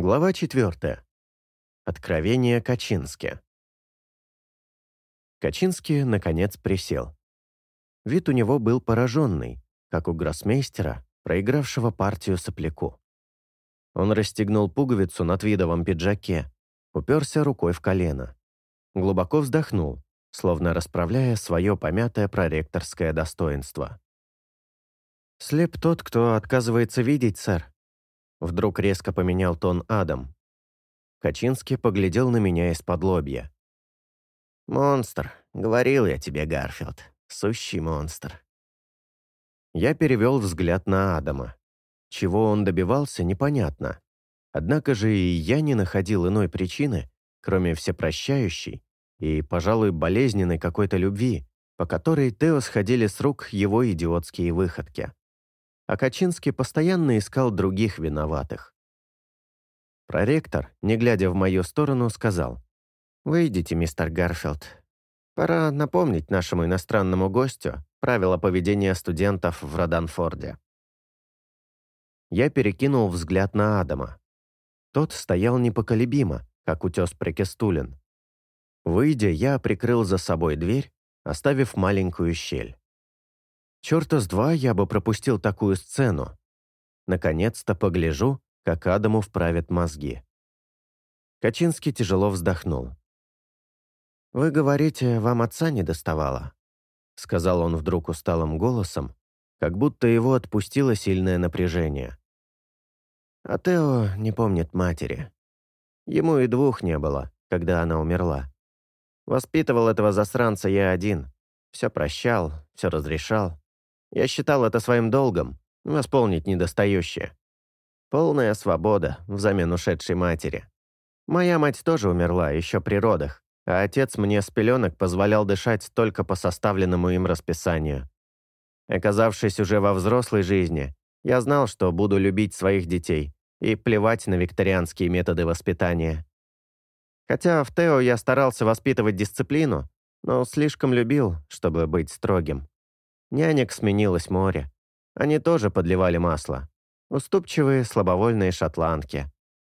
Глава 4. Откровение Качински. Качинский, наконец, присел. Вид у него был пораженный, как у гроссмейстера, проигравшего партию сопляку. Он расстегнул пуговицу на твидовом пиджаке, уперся рукой в колено. Глубоко вздохнул, словно расправляя свое помятое проректорское достоинство. «Слеп тот, кто отказывается видеть, сэр», Вдруг резко поменял тон Адам. Качинский поглядел на меня из-под лобья. «Монстр. Говорил я тебе, Гарфилд. Сущий монстр». Я перевел взгляд на Адама. Чего он добивался, непонятно. Однако же и я не находил иной причины, кроме всепрощающей и, пожалуй, болезненной какой-то любви, по которой Тео сходили с рук его идиотские выходки а Качинский постоянно искал других виноватых. Проректор, не глядя в мою сторону, сказал, «Выйдите, мистер Гарфилд. Пора напомнить нашему иностранному гостю правила поведения студентов в Роданфорде». Я перекинул взгляд на Адама. Тот стоял непоколебимо, как утес Прекестулин. Выйдя, я прикрыл за собой дверь, оставив маленькую щель. Чёрта с два я бы пропустил такую сцену. Наконец-то погляжу, как Адаму вправят мозги. Качинский тяжело вздохнул. «Вы говорите, вам отца не доставало?» Сказал он вдруг усталым голосом, как будто его отпустило сильное напряжение. А Тео не помнит матери. Ему и двух не было, когда она умерла. Воспитывал этого засранца я один. Все прощал, все разрешал. Я считал это своим долгом — восполнить недостающее. Полная свобода взамен ушедшей матери. Моя мать тоже умерла еще при родах, а отец мне с пеленок позволял дышать только по составленному им расписанию. Оказавшись уже во взрослой жизни, я знал, что буду любить своих детей и плевать на викторианские методы воспитания. Хотя в Тео я старался воспитывать дисциплину, но слишком любил, чтобы быть строгим. Нянек сменилось море. Они тоже подливали масло. Уступчивые, слабовольные шотландки.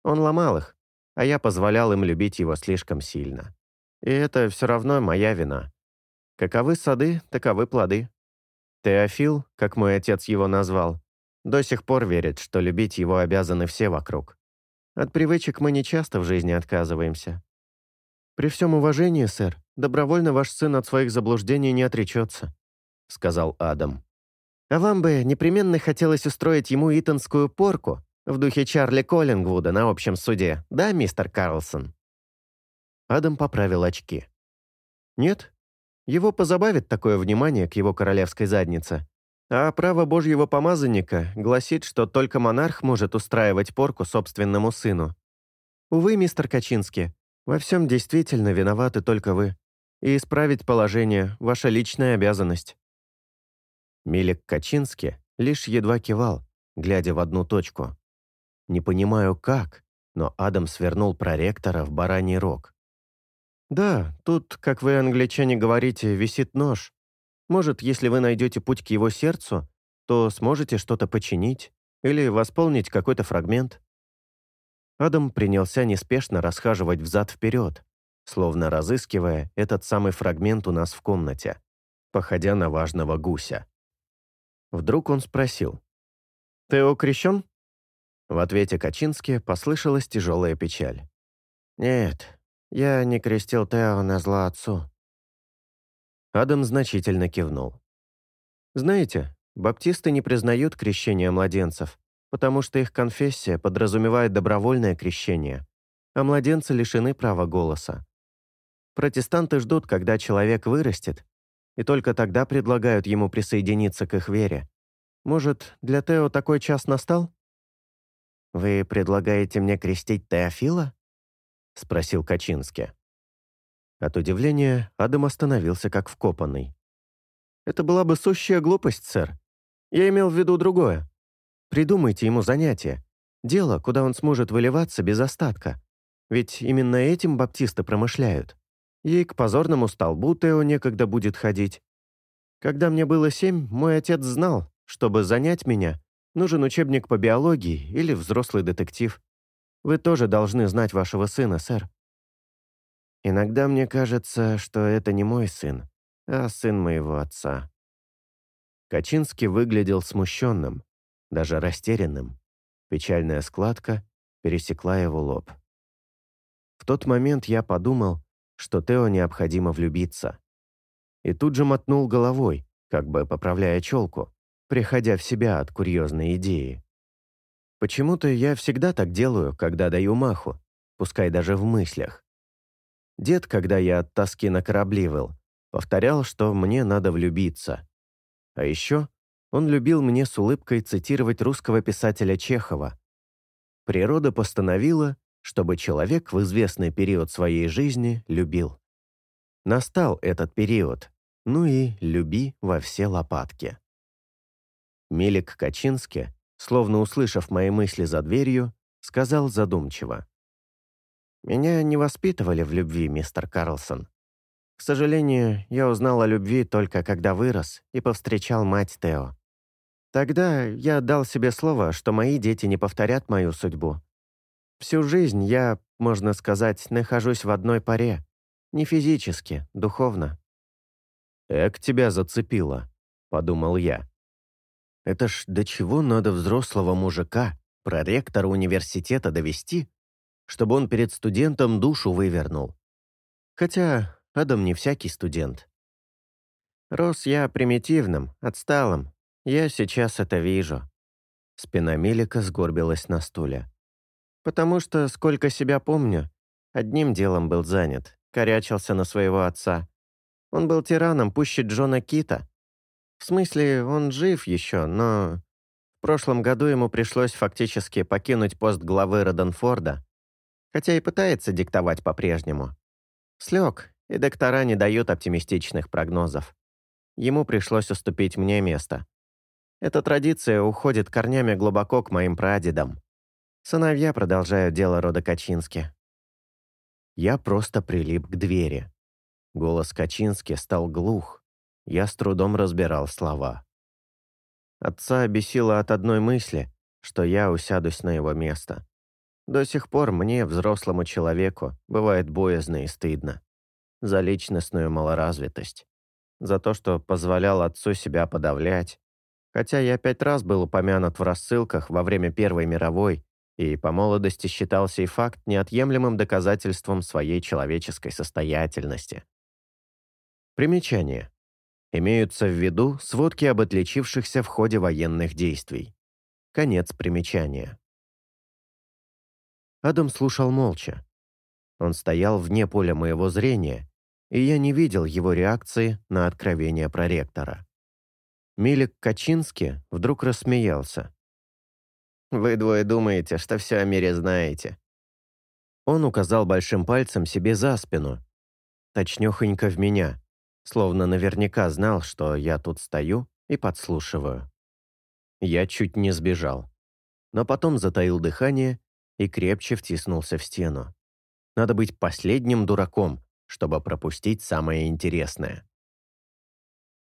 Он ломал их, а я позволял им любить его слишком сильно. И это все равно моя вина. Каковы сады, таковы плоды. Теофил, как мой отец его назвал, до сих пор верит, что любить его обязаны все вокруг. От привычек мы не часто в жизни отказываемся. При всем уважении, сэр, добровольно ваш сын от своих заблуждений не отречется сказал Адам. «А вам бы непременно хотелось устроить ему итонскую порку в духе Чарли Коллингвуда на общем суде, да, мистер Карлсон?» Адам поправил очки. «Нет, его позабавит такое внимание к его королевской заднице. А право божьего помазанника гласит, что только монарх может устраивать порку собственному сыну. Увы, мистер Качинский, во всем действительно виноваты только вы. И исправить положение – ваша личная обязанность. Милик Качински лишь едва кивал, глядя в одну точку. Не понимаю как, но Адам свернул проректора в бараний рог. «Да, тут, как вы, англичане, говорите, висит нож. Может, если вы найдете путь к его сердцу, то сможете что-то починить или восполнить какой-то фрагмент». Адам принялся неспешно расхаживать взад-вперед, словно разыскивая этот самый фрагмент у нас в комнате, походя на важного гуся. Вдруг он спросил. «Ты окрещен?» В ответе Качински послышалась тяжелая печаль. «Нет, я не крестил Тео на зло отцу». Адам значительно кивнул. «Знаете, баптисты не признают крещение младенцев, потому что их конфессия подразумевает добровольное крещение, а младенцы лишены права голоса. Протестанты ждут, когда человек вырастет, и только тогда предлагают ему присоединиться к их вере. Может, для Тео такой час настал? «Вы предлагаете мне крестить Теофила?» — спросил Качински. От удивления Адам остановился как вкопанный. «Это была бы сущая глупость, сэр. Я имел в виду другое. Придумайте ему занятие. Дело, куда он сможет выливаться без остатка. Ведь именно этим баптисты промышляют. И к позорному столбу Тео некогда будет ходить. Когда мне было семь, мой отец знал, чтобы занять меня, нужен учебник по биологии или взрослый детектив. Вы тоже должны знать вашего сына, сэр». «Иногда мне кажется, что это не мой сын, а сын моего отца». Качинский выглядел смущенным, даже растерянным. Печальная складка пересекла его лоб. В тот момент я подумал, что Тео необходимо влюбиться. И тут же мотнул головой, как бы поправляя челку, приходя в себя от курьезной идеи. Почему-то я всегда так делаю, когда даю маху, пускай даже в мыслях. Дед, когда я от тоски на корабли был, повторял, что мне надо влюбиться. А еще он любил мне с улыбкой цитировать русского писателя Чехова. Природа постановила, чтобы человек в известный период своей жизни любил. Настал этот период, ну и люби во все лопатки. Милик Качински, словно услышав мои мысли за дверью, сказал задумчиво. «Меня не воспитывали в любви, мистер Карлсон. К сожалению, я узнал о любви только когда вырос и повстречал мать Тео. Тогда я дал себе слово, что мои дети не повторят мою судьбу. Всю жизнь я, можно сказать, нахожусь в одной паре. Не физически, духовно. «Эк, тебя зацепило», — подумал я. «Это ж до чего надо взрослого мужика, проректора университета довести, чтобы он перед студентом душу вывернул? Хотя Адам не всякий студент. Рос я примитивным, отсталым. Я сейчас это вижу». Спина Мелика сгорбилась на стуле. «Потому что, сколько себя помню, одним делом был занят, корячился на своего отца. Он был тираном пуще Джона Кита. В смысле, он жив еще, но... В прошлом году ему пришлось фактически покинуть пост главы Роденфорда, хотя и пытается диктовать по-прежнему. Слег, и доктора не дают оптимистичных прогнозов. Ему пришлось уступить мне место. Эта традиция уходит корнями глубоко к моим прадедам. Сыновья продолжают дело рода Качински. Я просто прилип к двери. Голос Качински стал глух. Я с трудом разбирал слова. Отца бесило от одной мысли, что я усядусь на его место. До сих пор мне, взрослому человеку, бывает боязно и стыдно за личностную малоразвитость, за то, что позволял отцу себя подавлять. Хотя я пять раз был упомянут в рассылках во время Первой мировой и по молодости считал сей факт неотъемлемым доказательством своей человеческой состоятельности. Примечание. Имеются в виду сводки об отличившихся в ходе военных действий. Конец примечания. Адам слушал молча. Он стоял вне поля моего зрения и я не видел его реакции на откровение проректора. Милик Качинский вдруг рассмеялся. «Вы двое думаете, что все о мире знаете». Он указал большим пальцем себе за спину, точнёхонько в меня, словно наверняка знал, что я тут стою и подслушиваю. Я чуть не сбежал, но потом затаил дыхание и крепче втиснулся в стену. Надо быть последним дураком, чтобы пропустить самое интересное.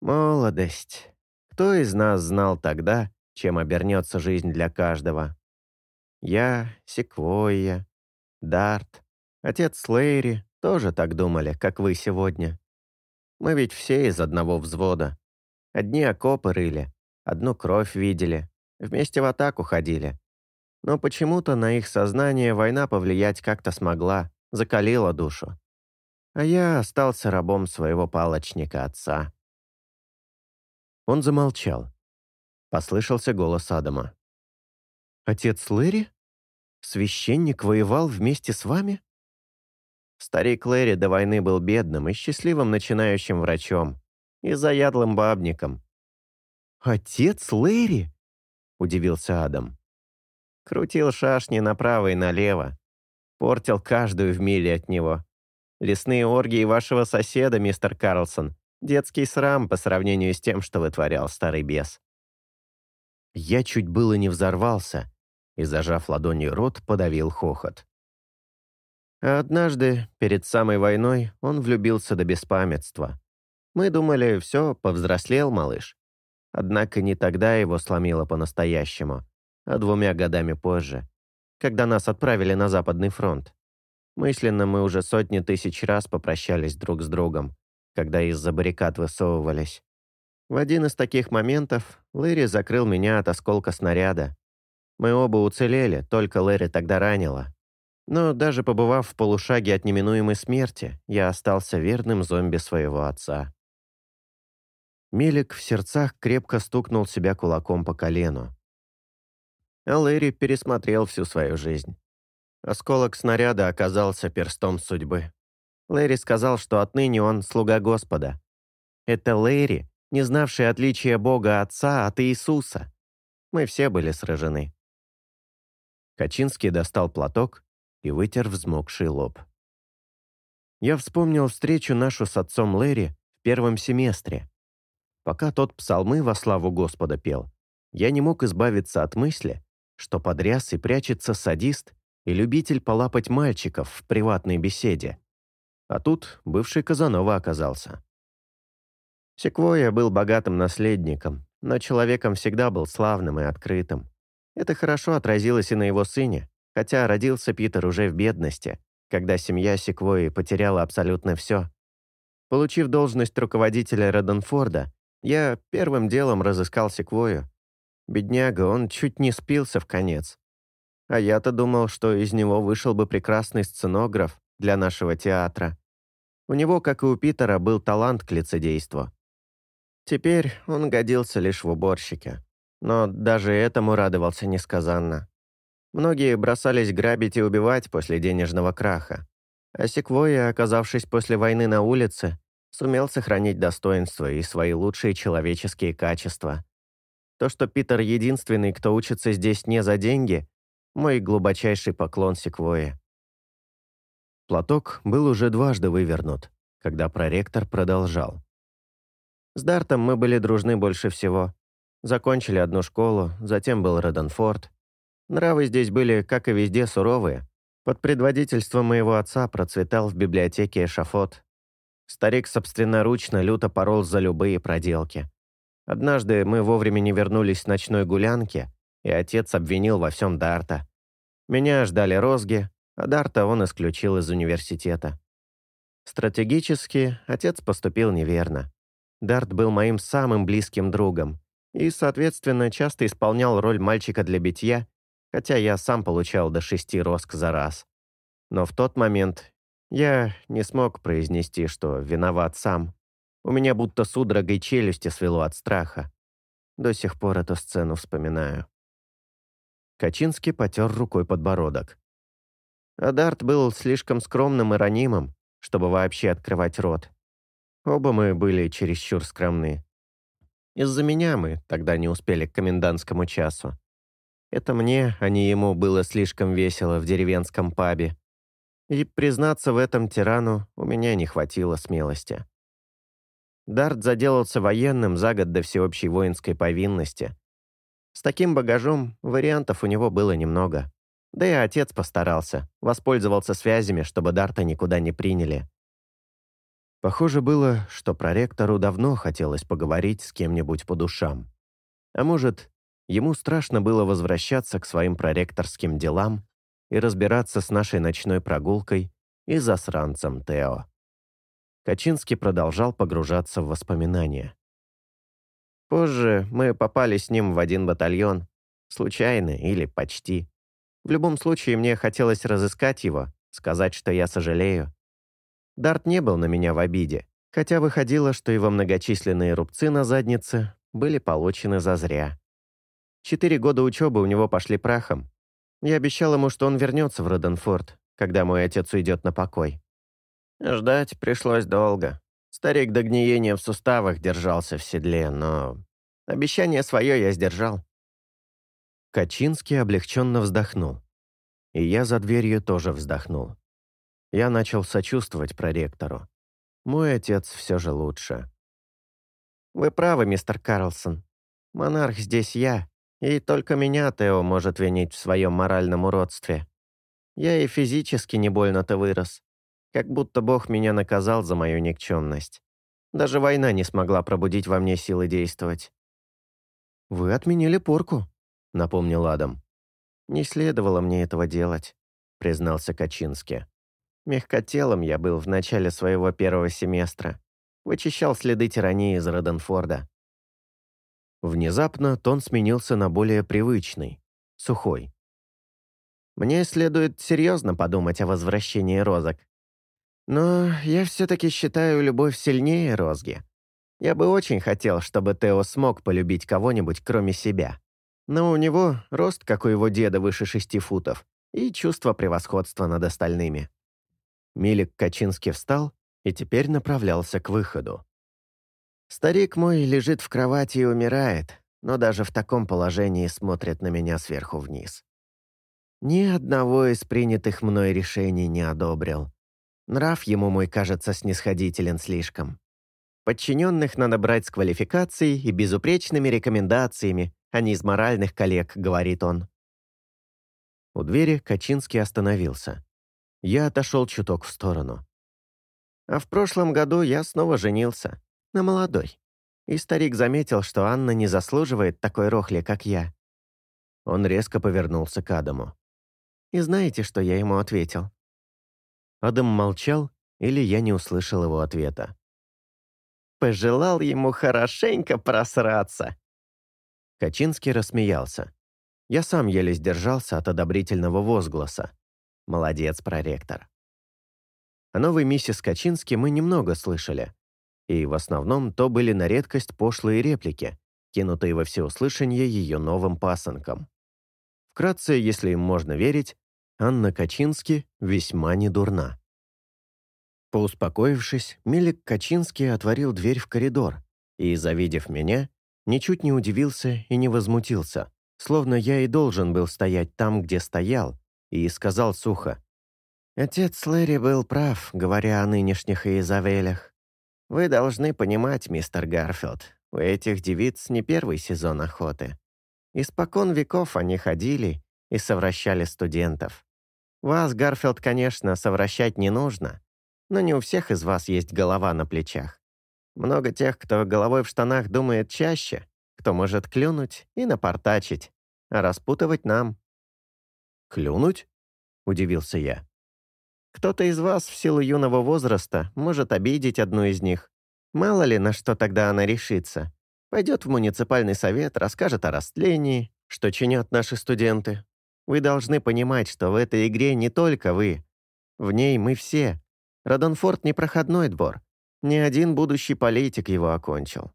Молодость. Кто из нас знал тогда, чем обернется жизнь для каждого? Я, Секвойя, Дарт, отец Лейри тоже так думали, как вы сегодня. Мы ведь все из одного взвода. Одни окопы рыли, одну кровь видели, вместе в атаку ходили. Но почему-то на их сознание война повлиять как-то смогла, закалила душу а я остался рабом своего палочника отца». Он замолчал. Послышался голос Адама. «Отец Лэри? Священник воевал вместе с вами?» Старик Лэри до войны был бедным и счастливым начинающим врачом и заядлым бабником. «Отец Лэри?» — удивился Адам. Крутил шашни направо и налево, портил каждую в миле от него, Лесные оргии вашего соседа, мистер Карлсон. Детский срам по сравнению с тем, что вытворял старый бес». Я чуть было не взорвался и, зажав ладонью рот, подавил хохот. Однажды, перед самой войной, он влюбился до беспамятства. Мы думали, все, повзрослел малыш. Однако не тогда его сломило по-настоящему, а двумя годами позже. когда нас отправили на Западный фронт. Мысленно мы уже сотни тысяч раз попрощались друг с другом, когда из-за баррикад высовывались. В один из таких моментов Лэри закрыл меня от осколка снаряда. Мы оба уцелели, только Лэри тогда ранило. Но даже побывав в полушаге от неминуемой смерти, я остался верным зомби своего отца. Мелик в сердцах крепко стукнул себя кулаком по колену. А Лэри пересмотрел всю свою жизнь. Осколок снаряда оказался перстом судьбы. Лэри сказал, что отныне он слуга Господа. Это Лэри, не знавший отличия Бога Отца от Иисуса. Мы все были сражены. Качинский достал платок и вытер взмокший лоб. Я вспомнил встречу нашу с отцом Лэри в первом семестре. Пока тот псалмы во славу Господа пел, я не мог избавиться от мысли, что под рясой прячется садист и любитель полапать мальчиков в приватной беседе. А тут бывший Казанова оказался. Секвойя был богатым наследником, но человеком всегда был славным и открытым. Это хорошо отразилось и на его сыне, хотя родился Питер уже в бедности, когда семья Секвойи потеряла абсолютно все. Получив должность руководителя Роденфорда, я первым делом разыскал Секвою. Бедняга, он чуть не спился в конец. А я-то думал, что из него вышел бы прекрасный сценограф для нашего театра. У него, как и у Питера, был талант к лицедейству. Теперь он годился лишь в уборщике. Но даже этому радовался несказанно. Многие бросались грабить и убивать после денежного краха. А Секвойя, оказавшись после войны на улице, сумел сохранить достоинство и свои лучшие человеческие качества. То, что Питер единственный, кто учится здесь не за деньги, мой глубочайший поклон Секвое. Платок был уже дважды вывернут, когда проректор продолжал. С Дартом мы были дружны больше всего. Закончили одну школу, затем был Реденфорд. Нравы здесь были, как и везде, суровые. Под предводительством моего отца процветал в библиотеке эшафот. Старик собственноручно люто порол за любые проделки. Однажды мы вовремя не вернулись с ночной гулянки, и отец обвинил во всем Дарта. Меня ждали розги, а Дарта он исключил из университета. Стратегически отец поступил неверно. Дарт был моим самым близким другом и, соответственно, часто исполнял роль мальчика для битья, хотя я сам получал до шести роск за раз. Но в тот момент я не смог произнести, что виноват сам. У меня будто судорогой челюсти свело от страха. До сих пор эту сцену вспоминаю. Качинский потер рукой подбородок. Адарт был слишком скромным и ранимым, чтобы вообще открывать рот. Оба мы были чересчур скромны. Из-за меня мы тогда не успели к комендантскому часу. Это мне, а не ему, было слишком весело в деревенском пабе. И, признаться в этом тирану, у меня не хватило смелости. Дарт заделался военным за год до всеобщей воинской повинности, с таким багажом вариантов у него было немного. Да и отец постарался, воспользовался связями, чтобы Дарта никуда не приняли. Похоже было, что проректору давно хотелось поговорить с кем-нибудь по душам. А может, ему страшно было возвращаться к своим проректорским делам и разбираться с нашей ночной прогулкой и засранцем Тео. Качинский продолжал погружаться в воспоминания. Позже мы попали с ним в один батальон. Случайно или почти. В любом случае, мне хотелось разыскать его, сказать, что я сожалею. Дарт не был на меня в обиде, хотя выходило, что его многочисленные рубцы на заднице были получены зазря. Четыре года учебы у него пошли прахом. Я обещал ему, что он вернется в Роденфорд, когда мой отец уйдет на покой. Ждать пришлось долго. Старик до гниения в суставах держался в седле, но обещание свое я сдержал. Качинский облегченно вздохнул. И я за дверью тоже вздохнул. Я начал сочувствовать проректору. Мой отец все же лучше. «Вы правы, мистер Карлсон. Монарх здесь я, и только меня Тео может винить в своем моральном уродстве. Я и физически не больно-то вырос. Как будто Бог меня наказал за мою никчемность. Даже война не смогла пробудить во мне силы действовать. «Вы отменили порку», — напомнил Адам. «Не следовало мне этого делать», — признался Качински. «Мягкотелым я был в начале своего первого семестра. Вычищал следы тирании из Роденфорда». Внезапно тон сменился на более привычный, сухой. «Мне следует серьезно подумать о возвращении розок. Но я все-таки считаю любовь сильнее розги. Я бы очень хотел, чтобы Тео смог полюбить кого-нибудь, кроме себя. Но у него рост, как у его деда, выше шести футов, и чувство превосходства над остальными. Милик Качинский встал и теперь направлялся к выходу. Старик мой лежит в кровати и умирает, но даже в таком положении смотрит на меня сверху вниз. Ни одного из принятых мной решений не одобрил. Нрав ему мой кажется снисходителен слишком. Подчиненных надо брать с квалификацией и безупречными рекомендациями, а не из моральных коллег, говорит он. У двери Качинский остановился. Я отошел чуток в сторону. А в прошлом году я снова женился. На молодой. И старик заметил, что Анна не заслуживает такой рохли, как я. Он резко повернулся к Адаму. И знаете, что я ему ответил? Адам молчал, или я не услышал его ответа. Пожелал ему хорошенько просраться. Качинский рассмеялся. Я сам еле сдержался от одобрительного возгласа. Молодец, проректор. О новой миссис Качински мы немного слышали. И в основном то были на редкость пошлые реплики, кинутые во всеуслышание ее новым пасынкам. Вкратце, если им можно верить, Анна Качински весьма недурна. Поуспокоившись, Милик Качинский отворил дверь в коридор и, завидев меня, ничуть не удивился и не возмутился, словно я и должен был стоять там, где стоял, и сказал сухо. «Отец Лэри был прав, говоря о нынешних Изавелях. Вы должны понимать, мистер Гарфилд, у этих девиц не первый сезон охоты. Испокон веков они ходили и совращали студентов. Вас, Гарфилд, конечно, совращать не нужно, но не у всех из вас есть голова на плечах. Много тех, кто головой в штанах думает чаще, кто может клюнуть и напортачить, а распутывать нам». «Клюнуть?» — удивился я. «Кто-то из вас в силу юного возраста может обидеть одну из них. Мало ли, на что тогда она решится. Пойдет в муниципальный совет, расскажет о растлении, что чинят наши студенты. Вы должны понимать, что в этой игре не только вы. В ней мы все, Родонфорд не проходной двор. Ни один будущий политик его окончил.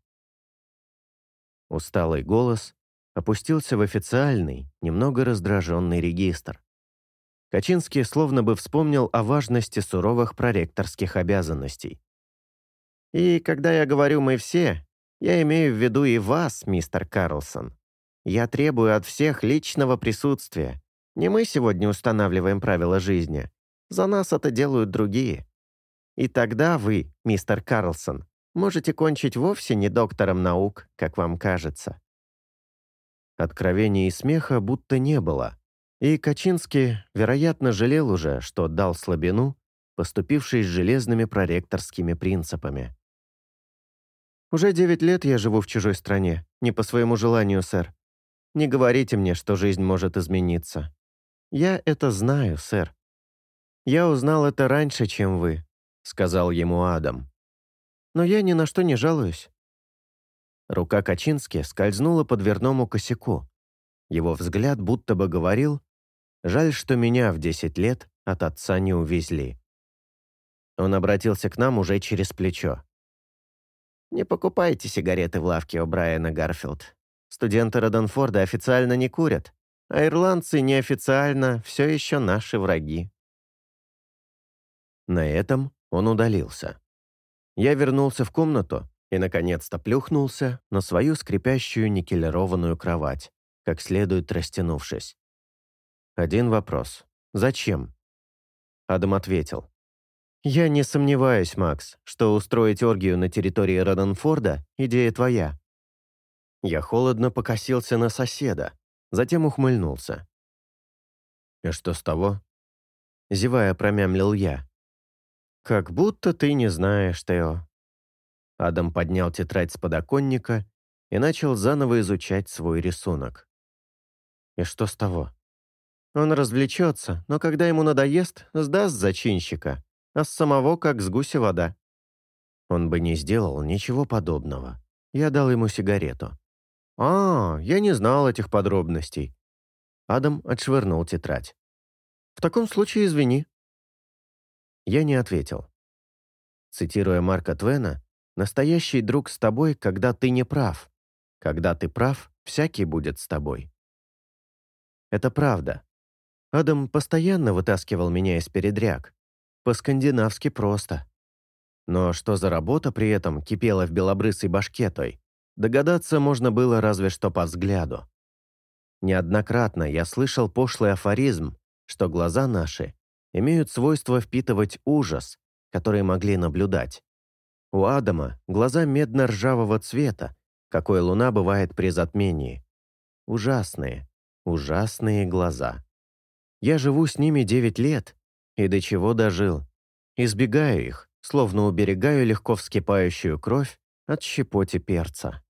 Усталый голос опустился в официальный, немного раздраженный регистр. Качинский словно бы вспомнил о важности суровых проректорских обязанностей. «И когда я говорю «мы все», я имею в виду и вас, мистер Карлсон. Я требую от всех личного присутствия. Не мы сегодня устанавливаем правила жизни. За нас это делают другие. И тогда вы, мистер Карлсон, можете кончить вовсе не доктором наук, как вам кажется». Откровений и смеха будто не было, и Качинский, вероятно, жалел уже, что дал слабину, поступивший с железными проректорскими принципами. «Уже девять лет я живу в чужой стране, не по своему желанию, сэр. Не говорите мне, что жизнь может измениться. Я это знаю, сэр. Я узнал это раньше, чем вы, сказал ему Адам. «Но я ни на что не жалуюсь». Рука Качински скользнула по дверному косяку. Его взгляд будто бы говорил, «Жаль, что меня в десять лет от отца не увезли». Он обратился к нам уже через плечо. «Не покупайте сигареты в лавке у Брайана Гарфилд. Студенты Роденфорда официально не курят, а ирландцы неофициально все еще наши враги». На этом он удалился. Я вернулся в комнату и, наконец-то, плюхнулся на свою скрипящую никелированную кровать, как следует растянувшись. Один вопрос. Зачем? Адам ответил. «Я не сомневаюсь, Макс, что устроить оргию на территории Роденфорда – идея твоя». Я холодно покосился на соседа, затем ухмыльнулся. «И что с того?» Зевая, промямлил я. «Как будто ты не знаешь, Тео». Адам поднял тетрадь с подоконника и начал заново изучать свой рисунок. «И что с того?» Он развлечется, но когда ему надоест, сдаст зачинщика, а с самого как с гуся вода. Он бы не сделал ничего подобного. Я дал ему сигарету. «А, я не знал этих подробностей». Адам отшвырнул тетрадь. «В таком случае извини». Я не ответил. Цитируя Марка Твена, «Настоящий друг с тобой, когда ты не прав. Когда ты прав, всякий будет с тобой». Это правда. Адам постоянно вытаскивал меня из передряг. По-скандинавски просто. Но что за работа при этом кипела в белобрысой башке той, догадаться можно было разве что по взгляду. Неоднократно я слышал пошлый афоризм, что глаза наши имеют свойство впитывать ужас, который могли наблюдать. У Адама глаза медно-ржавого цвета, какой луна бывает при затмении. Ужасные, ужасные глаза. Я живу с ними девять лет, и до чего дожил. Избегаю их, словно уберегаю легко вскипающую кровь от щепоти перца.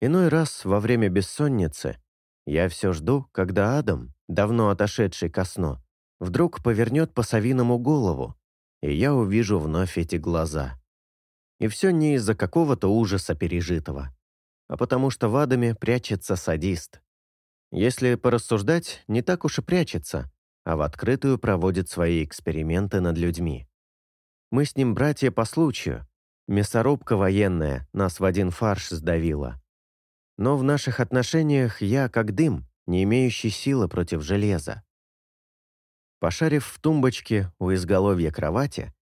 Иной раз во время бессонницы я все жду, когда Адам, давно отошедший ко сну, вдруг повернет по-совиному голову, и я увижу вновь эти глаза. И все не из-за какого-то ужаса пережитого, а потому что в Адаме прячется садист. Если порассуждать, не так уж и прячется, а в открытую проводит свои эксперименты над людьми. Мы с ним братья по случаю. Мясорубка военная нас в один фарш сдавила. Но в наших отношениях я как дым, не имеющий силы против железа. Пошарив в тумбочке у изголовья кровати,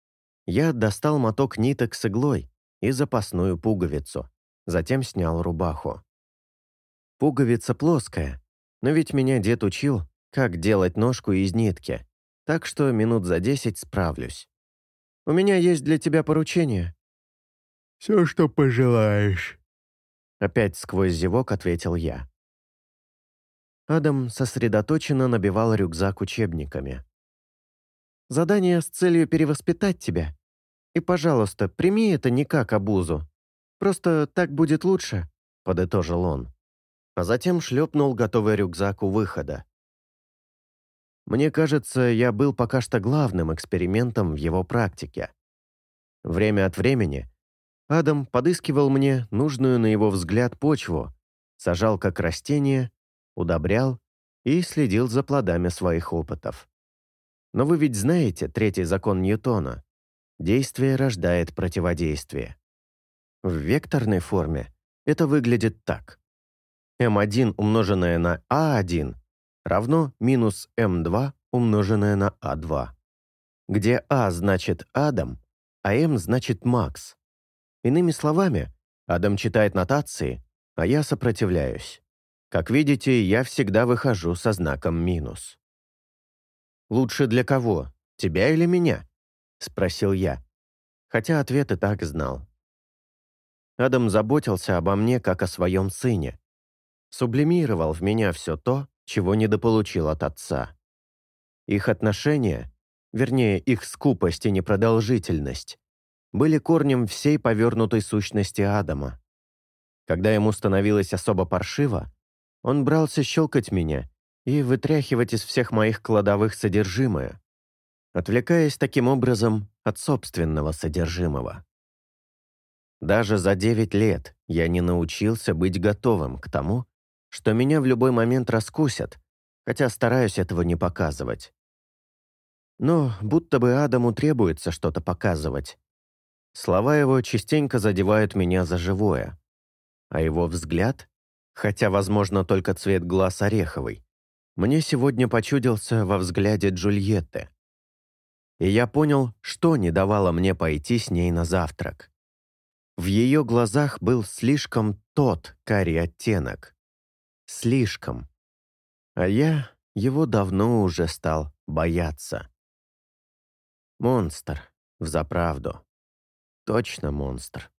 я достал моток ниток с иглой и запасную пуговицу, затем снял рубаху. Пуговица плоская, но ведь меня дед учил, как делать ножку из нитки, так что минут за десять справлюсь. У меня есть для тебя поручение». «Все, что пожелаешь», Опять сквозь зевок ответил я. Адам сосредоточенно набивал рюкзак учебниками. «Задание с целью перевоспитать тебя. И, пожалуйста, прими это не как обузу. Просто так будет лучше», — подытожил он. А затем шлепнул готовый рюкзак у выхода. Мне кажется, я был пока что главным экспериментом в его практике. Время от времени Адам подыскивал мне нужную на его взгляд почву, сажал как растение, удобрял и следил за плодами своих опытов. Но вы ведь знаете третий закон Ньютона. Действие рождает противодействие. В векторной форме это выглядит так. M1 умноженное на a1 равно минус m2 умноженное на a2, где a значит Адам, а m значит Макс. Иными словами, Адам читает нотации, а я сопротивляюсь. Как видите, я всегда выхожу со знаком минус. «Лучше для кого? Тебя или меня?» — спросил я, хотя ответ и так знал. Адам заботился обо мне, как о своем сыне. Сублимировал в меня все то, чего недополучил от отца. Их отношения, вернее, их скупость и непродолжительность, были корнем всей повернутой сущности Адама. Когда ему становилось особо паршиво, он брался щелкать меня и вытряхивать из всех моих кладовых содержимое, отвлекаясь таким образом от собственного содержимого. Даже за девять лет я не научился быть готовым к тому, что меня в любой момент раскусят, хотя стараюсь этого не показывать. Но будто бы Адаму требуется что-то показывать, Слова его частенько задевают меня за живое. А его взгляд, хотя, возможно, только цвет глаз ореховый, мне сегодня почудился во взгляде Джульетты. И я понял, что не давало мне пойти с ней на завтрак. В ее глазах был слишком тот карий оттенок. Слишком. А я его давно уже стал бояться. Монстр, взаправду. Точно монстр.